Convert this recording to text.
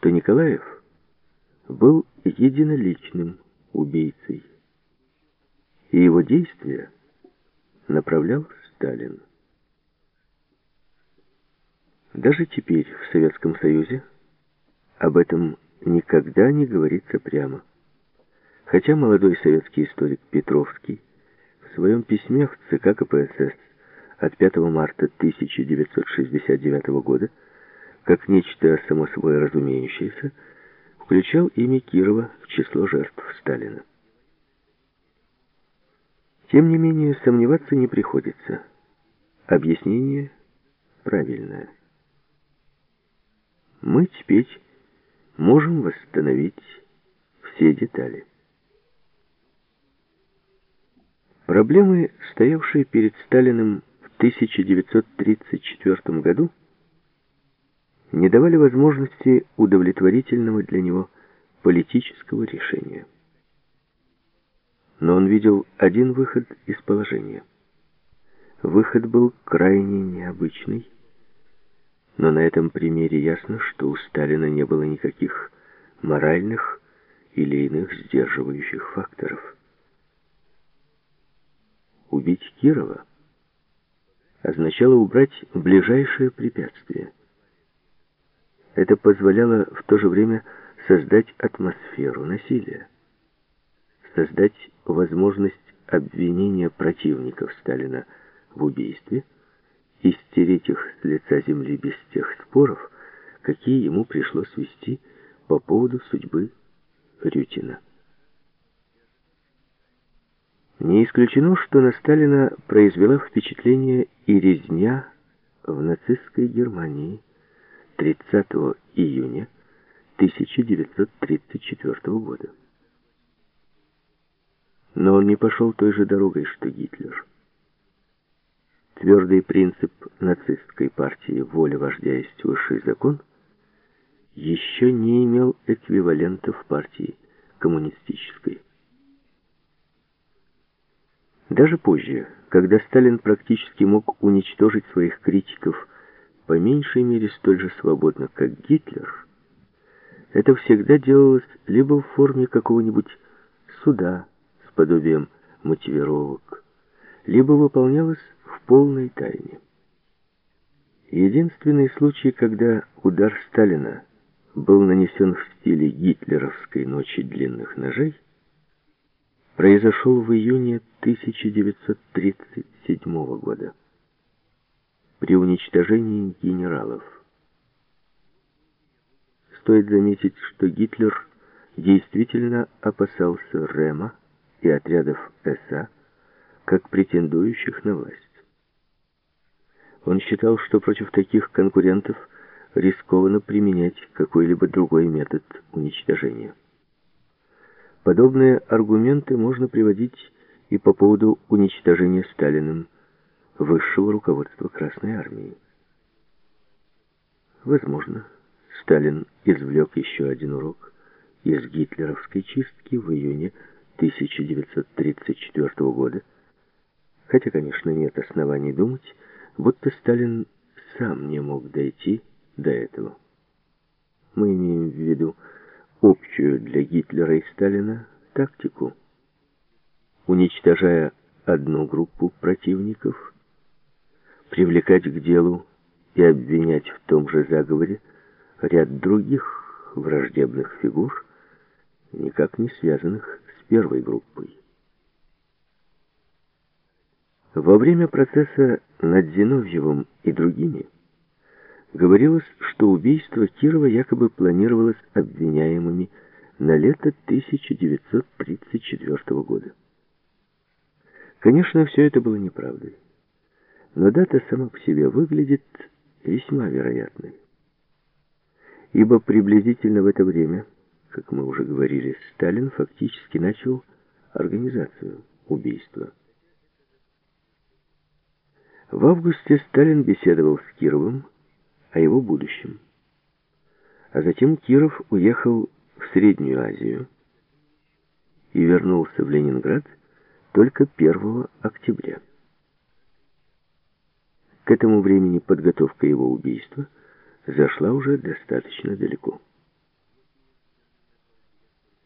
что Николаев был единоличным убийцей, и его действия направлял Сталин. Даже теперь в Советском Союзе об этом никогда не говорится прямо. Хотя молодой советский историк Петровский в своем письме в ЦК КПСС от 5 марта 1969 года, как нечто само собой разумеющееся, включал имя Кирова в число жертв Сталина. Тем не менее, сомневаться не приходится. Объяснение правильное. Мы теперь можем восстановить все детали. Проблемы, стоявшие перед Сталиным в 1934 году, не давали возможности удовлетворительного для него политического решения. Но он видел один выход из положения. Выход был крайне необычный, но на этом примере ясно, что у Сталина не было никаких моральных или иных сдерживающих факторов. Убить Кирова означало убрать ближайшее препятствие. Это позволяло в то же время создать атмосферу насилия, создать возможность обвинения противников Сталина в убийстве – и стереть их с лица земли без тех споров, какие ему пришлось вести по поводу судьбы Рютина. Не исключено, что на Сталина произвела впечатление и резня в нацистской Германии 30 июня 1934 года. Но он не пошел той же дорогой, что Гитлер. Твердый принцип нацистской партии «воля вождя есть высший закон» еще не имел эквивалента в партии коммунистической. Даже позже, когда Сталин практически мог уничтожить своих критиков по меньшей мере столь же свободно, как Гитлер, это всегда делалось либо в форме какого-нибудь суда с подобием мотивировок, либо выполнялось в полной тайне. Единственный случай, когда удар Сталина был нанесен в стиле гитлеровской ночи длинных ножей, произошел в июне 1937 года при уничтожении генералов. Стоит заметить, что Гитлер действительно опасался Рема и отрядов СА, как претендующих на власть. Он считал, что против таких конкурентов рискованно применять какой-либо другой метод уничтожения. Подобные аргументы можно приводить и по поводу уничтожения Сталиным высшего руководства Красной Армии. Возможно, Сталин извлек еще один урок из гитлеровской чистки в июне 1934 года, хотя, конечно, нет оснований думать, будто Сталин сам не мог дойти до этого. Мы имеем в виду общую для Гитлера и Сталина тактику. Уничтожая одну группу противников, привлекать к делу и обвинять в том же заговоре ряд других враждебных фигур, никак не связанных с первой группой. Во время процесса над Зиновьевым и другими говорилось, что убийство Кирова якобы планировалось обвиняемыми на лето 1934 года. Конечно, все это было неправдой, но дата сама по себе выглядит весьма вероятной. Ибо приблизительно в это время, как мы уже говорили, Сталин фактически начал организацию убийства. В августе Сталин беседовал с Кировым о его будущем. А затем Киров уехал в Среднюю Азию и вернулся в Ленинград только 1 октября. К этому времени подготовка его убийства зашла уже достаточно далеко.